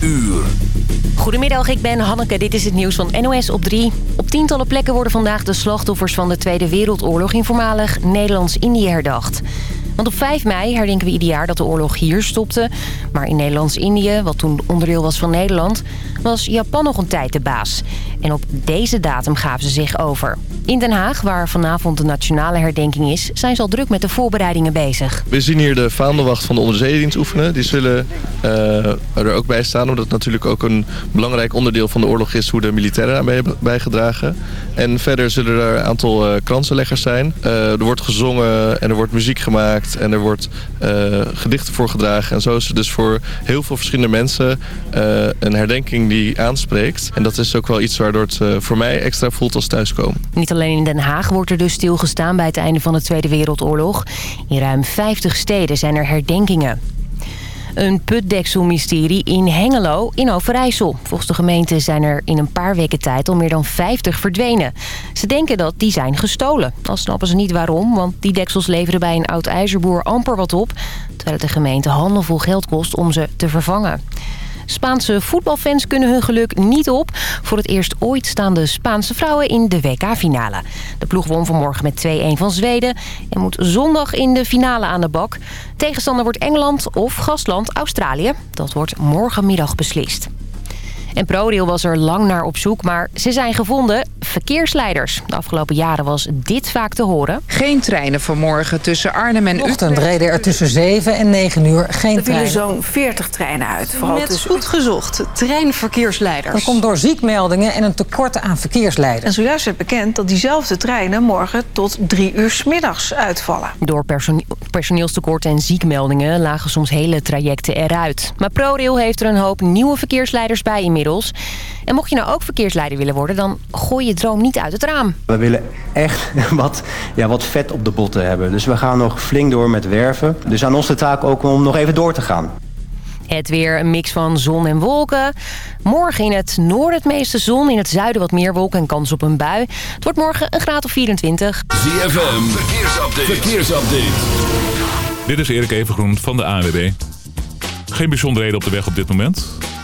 uur. Goedemiddag, ik ben Hanneke. Dit is het nieuws van NOS op 3. Op tientallen plekken worden vandaag de slachtoffers van de Tweede Wereldoorlog... in voormalig Nederlands-Indië herdacht. Want op 5 mei herdenken we ieder jaar dat de oorlog hier stopte. Maar in Nederlands-Indië, wat toen onderdeel was van Nederland... was Japan nog een tijd de baas. En op deze datum gaven ze zich over. In Den Haag, waar vanavond de nationale herdenking is... zijn ze al druk met de voorbereidingen bezig. We zien hier de vaandelwacht van de onderzeedienst oefenen. Die zullen uh, er ook bij staan, omdat het natuurlijk ook een belangrijk onderdeel van de oorlog is... hoe de militairen aan hebben bijgedragen. En verder zullen er een aantal uh, kransenleggers zijn. Uh, er wordt gezongen en er wordt muziek gemaakt en er wordt gedichten voorgedragen. En zo is het dus voor heel veel verschillende mensen een herdenking die aanspreekt. En dat is ook wel iets waardoor het voor mij extra voelt als thuiskomen. Niet alleen in Den Haag wordt er dus stilgestaan bij het einde van de Tweede Wereldoorlog. In ruim 50 steden zijn er herdenkingen. Een putdekselmysterie in Hengelo in Overijssel. Volgens de gemeente zijn er in een paar weken tijd al meer dan 50 verdwenen. Ze denken dat die zijn gestolen. Al snappen ze niet waarom, want die deksels leveren bij een oud ijzerboer amper wat op... terwijl het de gemeente handenvol geld kost om ze te vervangen. Spaanse voetbalfans kunnen hun geluk niet op. Voor het eerst ooit staan de Spaanse vrouwen in de WK-finale. De ploeg won vanmorgen met 2-1 van Zweden... en moet zondag in de finale aan de bak. Tegenstander wordt Engeland of gastland Australië. Dat wordt morgenmiddag beslist. En ProRail was er lang naar op zoek, maar ze zijn gevonden. Verkeersleiders. De afgelopen jaren was dit vaak te horen. Geen treinen vanmorgen tussen Arnhem en Utrecht. Ochtend reden er tussen 7 en 9 uur geen er treinen. Er zo'n 40 treinen uit. Vooral Net tussen goed gezocht. Treinverkeersleiders. Dat komt door ziekmeldingen en een tekort aan verkeersleiders. En zojuist werd bekend dat diezelfde treinen morgen tot drie uur 's middags uitvallen. Door persone personeelstekort en ziekmeldingen lagen soms hele trajecten eruit. Maar ProRail heeft er een hoop nieuwe verkeersleiders bij inmiddels. En mocht je nou ook verkeersleider willen worden, dan gooi je droom niet uit het raam. We willen echt wat, ja, wat vet op de botten hebben. Dus we gaan nog flink door met werven. Dus aan ons de taak ook om nog even door te gaan. Het weer een mix van zon en wolken. Morgen in het noorden het meeste zon, in het zuiden wat meer wolken en kans op een bui. Het wordt morgen een graad of 24. ZFM, verkeersupdate. verkeersupdate. Dit is Erik Evengroen van de ANWB. Geen bijzonderheden op de weg op dit moment.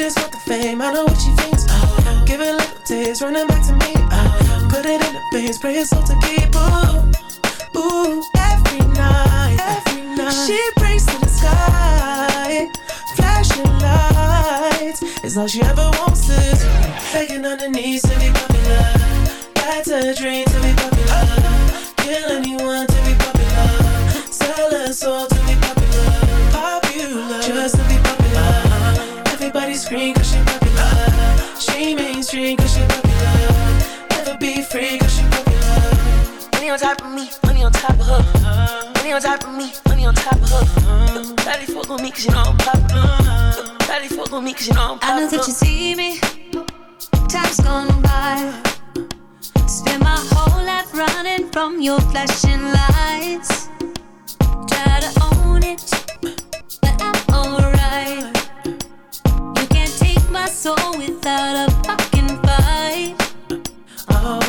Just want the fame. I know what she thinks. Oh, give it little taste, running back to me. Oh, put it in the base, pray it's all to keep. Ooh, ooh, every night, every night. She prays to the sky, flashing lights. It's all she ever wants is begging on her knees to be popular. That's a dream to be popular. Kill anyone to be popular. Sell her Everybody scream cause she popular. She mainstream cause she popular. Never be free cause she popular. Money on top of me, money on top of her. Money on top of me, money on top of her. Daddy fuck with me cause you know I'm popular. Daddy fuck with me cause you know I'm popular. I know that you see me. Time's gone by. Spend my whole life running from your flashing lights. Try to own it, but I'm alright. You can't take my soul without a fucking fight. Oh,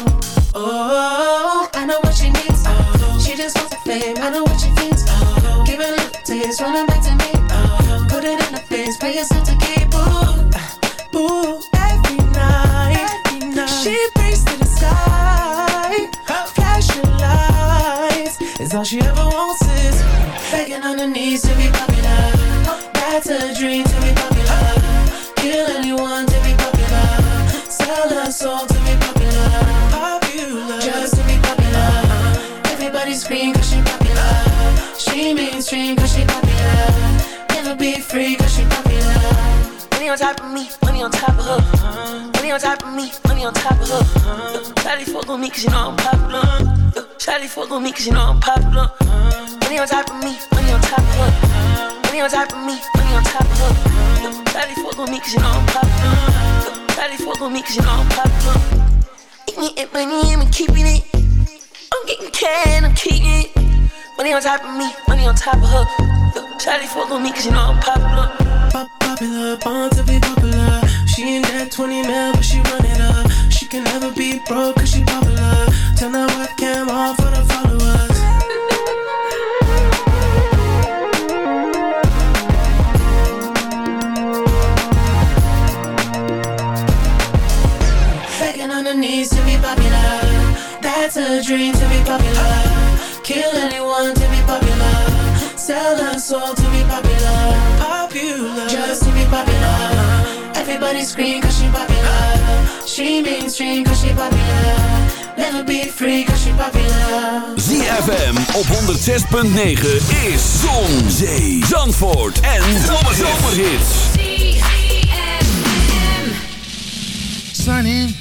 oh, I know what she needs. Oh, she just wants the fame. I know what she thinks. Oh, give it a little taste, running back to me. Oh, put it in the face, pay yourself to keep. Ooh, ooh, every night, every night. She prays to the sky, flashing lights. Is all she ever wants is begging on her knees to be popular. That's a dream to be popular. Anyone to be popular. Sell her soul to be popular. Popular, just to be popular. Cause she popular. She mainstream cause she popular. Never be free cause she popular. Money on top of me, money on top of her. Money on top of me, money on top of her. You know I'm popular. Shawty fuck with me cause you know I'm popular. Money on top of me, money on top of her. Money on top of me, money on top of her. Shawty fuck with me cause you know I'm popular. Shawty fuck with me cause you know I'm popular. Eating it, money, I'm keeping it. I'm getting can, I'm keeping it. Money on top of me, money on top of her. Shawty fuck with me cause you know I'm popular. Pop popular, born to be popular. She ain't that 20 mil, but she run it up. She can never be broke cause she popular. Turn that webcam off for the followers. A dream to be popular. Kill anyone to be popular. Sell her soul to be popular. Popular, just to be popular. Everybody scream cause she popular. She mainstream cause she popular. Never be free cause she popular. ZFM op 106.9 is Zon, Zee, Zandvoort en Zomerhits. Sunny.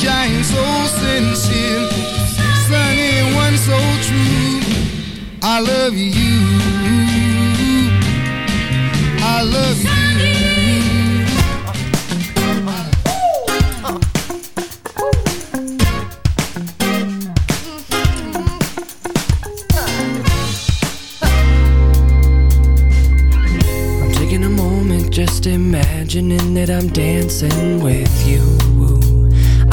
one shines so sincere. Sunny one so true. I love you. I love you. I'm taking a moment just imagining that I'm dancing with you.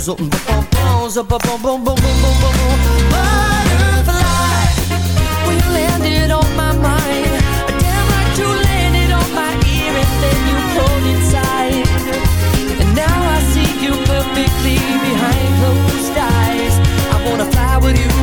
Zup, ba-bum-bum, zup-ba-bum-bum-bum-bum-bum-bum. Butterfly, when you landed on my mind, damn like you landed on my ear and then you pulled inside. And now I see you perfectly behind closed eyes. I wanna fly with you,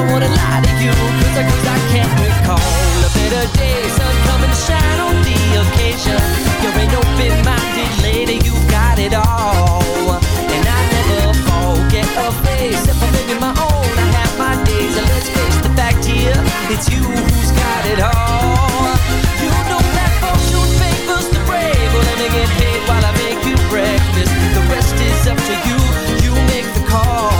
don't wanna lie to you, cause I, cause I can't recall a better day. Sun come and shine on the occasion. You're an open-minded lady, you got it all. And I never forget a face. If I'm living my own, I have my days. And let's face the fact here, it's you who's got it all. You know that fortune favors the brave. Well, let me get paid while I make you breakfast. The rest is up to you. You make the call.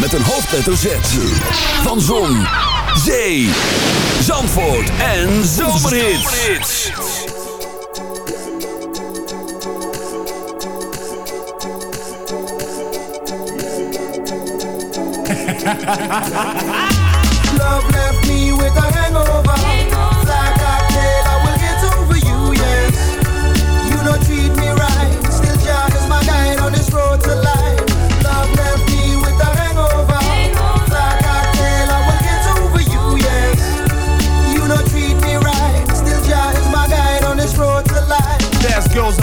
met een hoofdletter Z. Van Zon, Zee, Zandvoort en Zomerhits. Love left me with a hangover.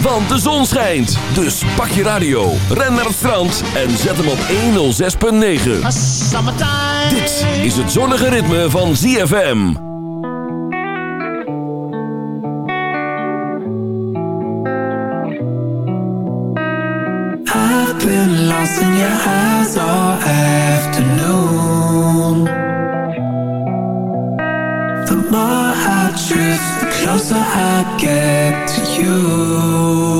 want de zon schijnt. Dus pak je radio, ren naar het strand en zet hem op 106.9. Dit is het zonnige ritme van ZFM. I've been lost in your eyes all afternoon. The more I drift closer I get to you.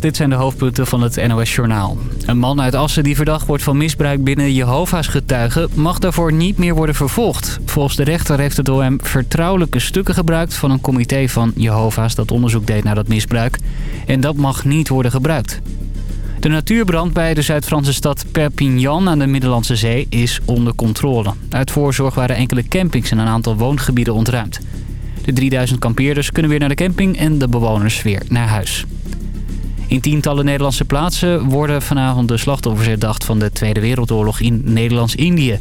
Dit zijn de hoofdpunten van het NOS Journaal. Een man uit Assen die verdacht wordt van misbruik binnen Jehovah's getuigen... mag daarvoor niet meer worden vervolgd. Volgens de rechter heeft het OM vertrouwelijke stukken gebruikt... van een comité van Jehovah's dat onderzoek deed naar dat misbruik. En dat mag niet worden gebruikt. De natuurbrand bij de Zuid-Franse stad Perpignan aan de Middellandse Zee is onder controle. Uit voorzorg waren enkele campings en een aantal woongebieden ontruimd. De 3000 kampeerders kunnen weer naar de camping en de bewoners weer naar huis. In tientallen Nederlandse plaatsen worden vanavond de slachtoffers herdacht van de Tweede Wereldoorlog in Nederlands-Indië.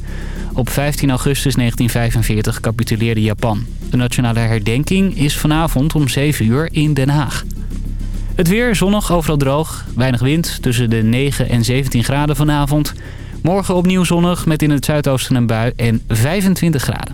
Op 15 augustus 1945 capituleerde Japan. De nationale herdenking is vanavond om 7 uur in Den Haag. Het weer zonnig, overal droog. Weinig wind, tussen de 9 en 17 graden vanavond. Morgen opnieuw zonnig, met in het zuidoosten een bui en 25 graden.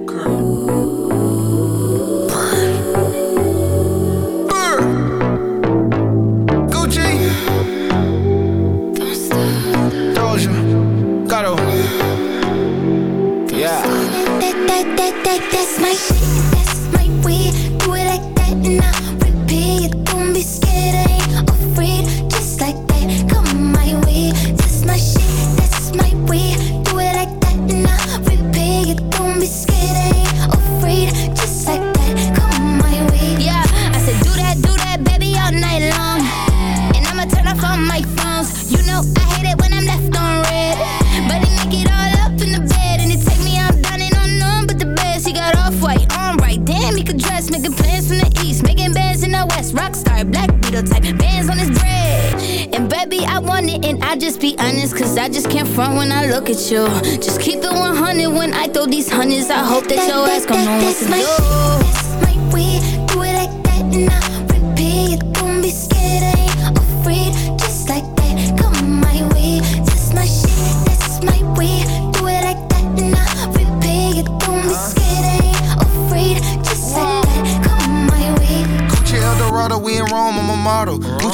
Bands in the. Rockstar, black beetle type. Bands on his bread. And baby, I want it. And I just be honest. Cause I just can't front when I look at you. Just keep it 100 when I throw these hundreds. I hope that your ass gon' know what to. Do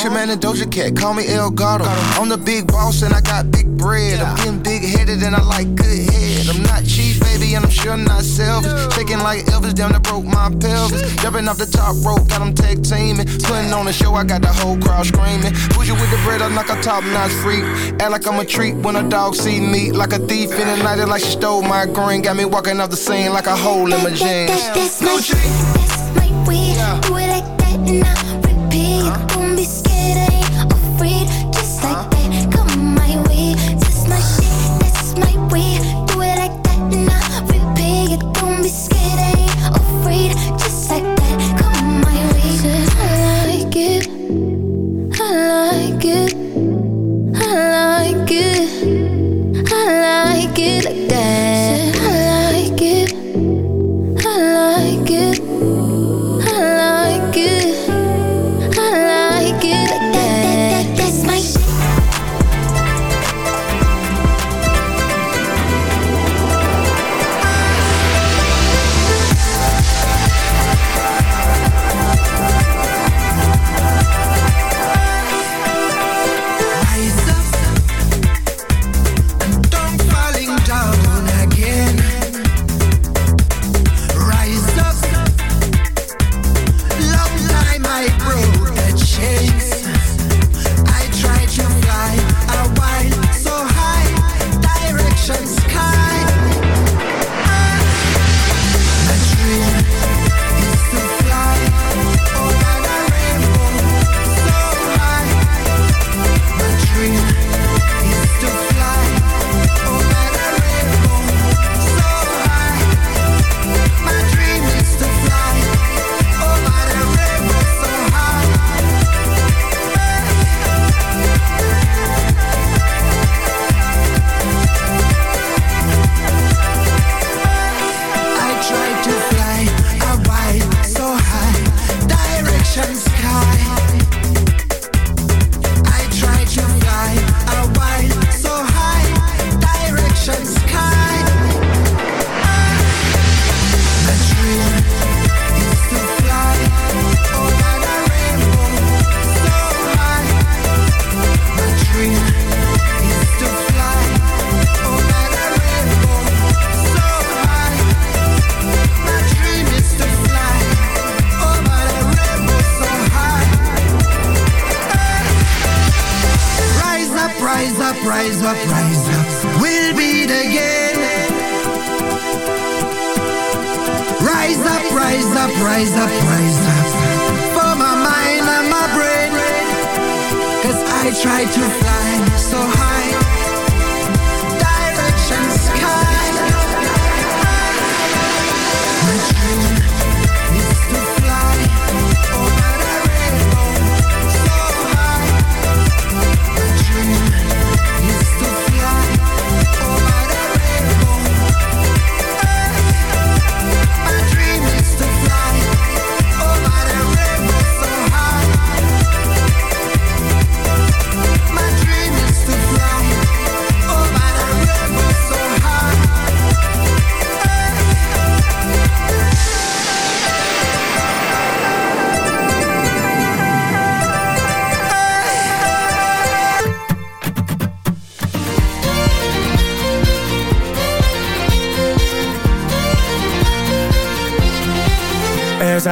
Gucci Mane and Doja Cat, call me El Gato. I'm the big boss and I got big bread. I'm getting big headed and I like good head. I'm not cheap, baby, and I'm sure not selfish. Shaking like Elvis, down to broke my pelvis. Jumping off the top rope, got them tag teaming. Putting on a show, I got the whole crowd screaming. Push you with the bread, I'm like a top notch freak. Act like I'm a treat when a dog see me. Like a thief in the night, like she stole my green. Got me walking off the scene like a hole in my jeans. That, that's my that's my way. Do it like that and I repeat. Don't be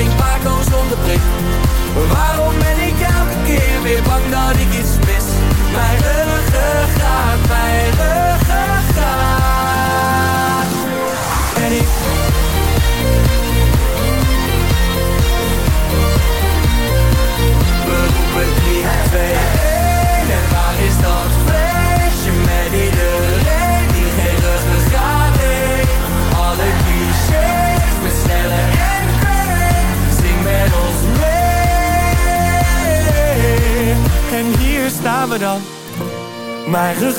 Ik drink Paco zonder prik. Waarom ben ik elke keer weer bang dat ik iets mis? Mijn ruggengraat, mijn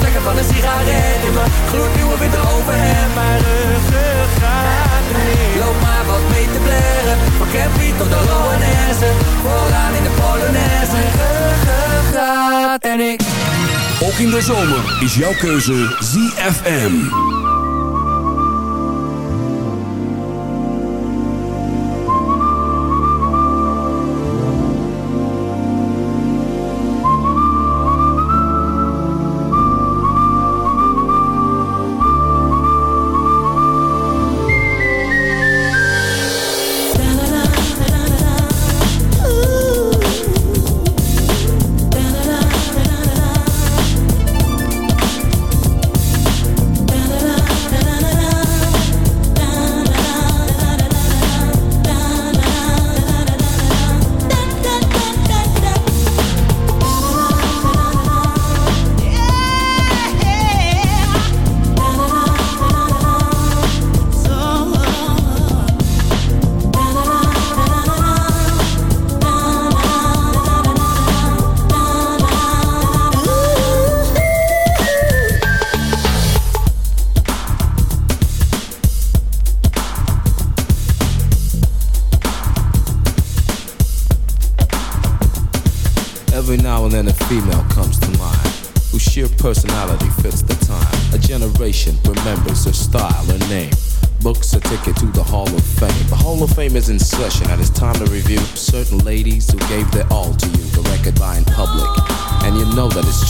Brandvlekken van een sigaret in mijn gloednieuwe witte overhemd. Mijn ruggengraat remix. Loop maar wat mee te blaren. Van Campy tot de Loanesse. Vooraan in de Polonaise. Ruggengraat en ik. Ook in de zomer is jouw keuze ZFM. Session and it's time to review certain ladies who gave their all to you, the record buying public. And you know that it's